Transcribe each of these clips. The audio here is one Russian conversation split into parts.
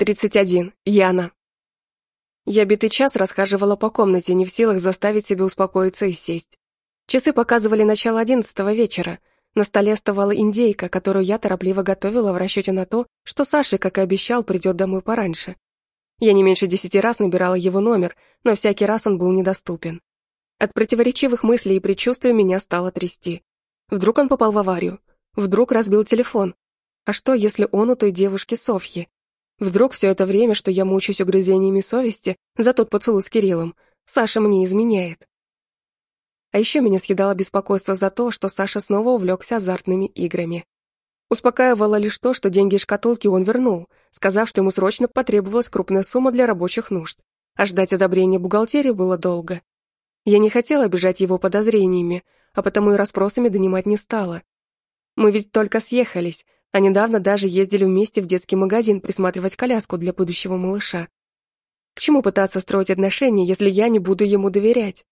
31. Яна. Я битый час расхаживала по комнате, не в силах заставить себя успокоиться и сесть. Часы показывали начало одиннадцатого вечера. На столе оставала индейка, которую я торопливо готовила в расчете на то, что Саша, как и обещал, придет домой пораньше. Я не меньше десяти раз набирала его номер, но всякий раз он был недоступен. От противоречивых мыслей и предчувствий меня стало трясти. Вдруг он попал в аварию. Вдруг разбил телефон. А что, если он у той девушки Софьи? Вдруг все это время, что я мучаюсь угрызениями совести за тот поцелуй с Кириллом, Саша мне изменяет. А еще меня съедало беспокойство за то, что Саша снова увлекся азартными играми. Успокаивало лишь то, что деньги из шкатулки он вернул, сказав, что ему срочно потребовалась крупная сумма для рабочих нужд, а ждать одобрения бухгалтерии было долго. Я не хотела обижать его подозрениями, а потому и расспросами донимать не стала. Мы ведь только съехались, а недавно даже ездили вместе в детский магазин присматривать коляску для будущего малыша. К чему пытаться строить отношения, если я не буду ему доверять?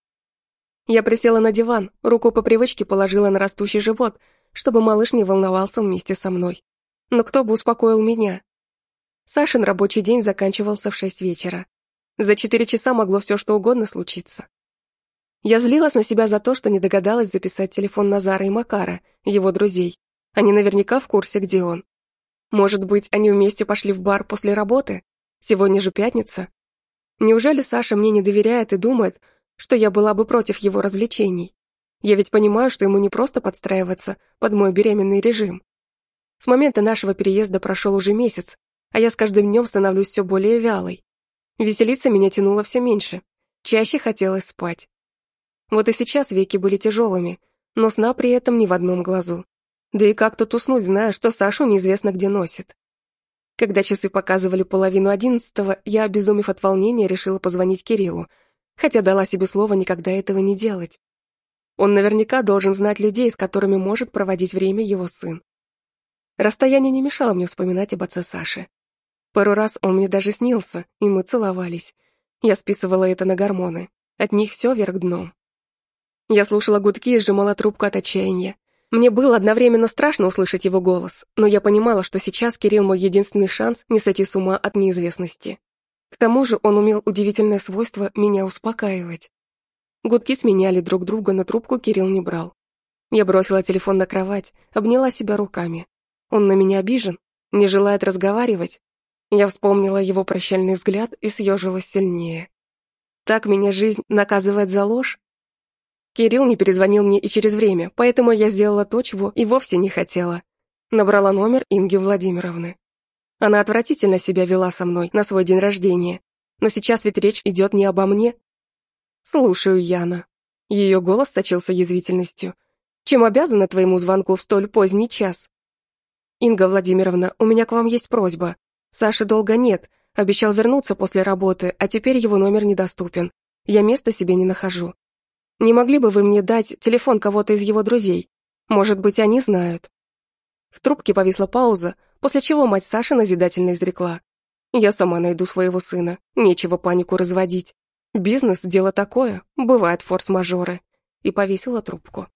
Я присела на диван, руку по привычке положила на растущий живот, чтобы малыш не волновался вместе со мной. Но кто бы успокоил меня? Сашин рабочий день заканчивался в шесть вечера. За четыре часа могло все что угодно случиться. Я злилась на себя за то, что не догадалась записать телефон Назара и Макара, его друзей, они наверняка в курсе, где он. Может быть, они вместе пошли в бар после работы? Сегодня же пятница. Неужели Саша мне не доверяет и думает, что я была бы против его развлечений? Я ведь понимаю, что ему не просто подстраиваться под мой беременный режим. С момента нашего переезда прошел уже месяц, а я с каждым днем становлюсь все более вялой. Веселиться меня тянуло все меньше, чаще хотелось спать. Вот и сейчас веки были тяжелыми, но сна при этом ни в одном глазу. Да и как тут уснуть, зная, что Сашу неизвестно где носит. Когда часы показывали половину одиннадцатого, я, обезумев от волнения, решила позвонить Кириллу, хотя дала себе слово никогда этого не делать. Он наверняка должен знать людей, с которыми может проводить время его сын. Расстояние не мешало мне вспоминать об отце Саши. Пару раз он мне даже снился, и мы целовались. Я списывала это на гормоны. От них все вверх дном. Я слушала гудки и сжимала трубку от отчаяния. Мне было одновременно страшно услышать его голос, но я понимала, что сейчас Кирилл мой единственный шанс не сойти с ума от неизвестности. К тому же он умел удивительное свойство меня успокаивать. Гудки сменяли друг друга, но трубку Кирилл не брал. Я бросила телефон на кровать, обняла себя руками. Он на меня обижен, не желает разговаривать. Я вспомнила его прощальный взгляд и съежилась сильнее. Так меня жизнь наказывает за ложь? Кирилл не перезвонил мне и через время, поэтому я сделала то, чего и вовсе не хотела. Набрала номер Инги Владимировны. Она отвратительно себя вела со мной на свой день рождения. Но сейчас ведь речь идет не обо мне. Слушаю, Яна. Ее голос сочился язвительностью. Чем обязана твоему звонку в столь поздний час? Инга Владимировна, у меня к вам есть просьба. Саши долго нет, обещал вернуться после работы, а теперь его номер недоступен. Я места себе не нахожу. Не могли бы вы мне дать телефон кого-то из его друзей? Может быть, они знают?» В трубке повисла пауза, после чего мать Саши назидательно изрекла. «Я сама найду своего сына, нечего панику разводить. Бизнес – дело такое, бывают форс-мажоры». И повесила трубку.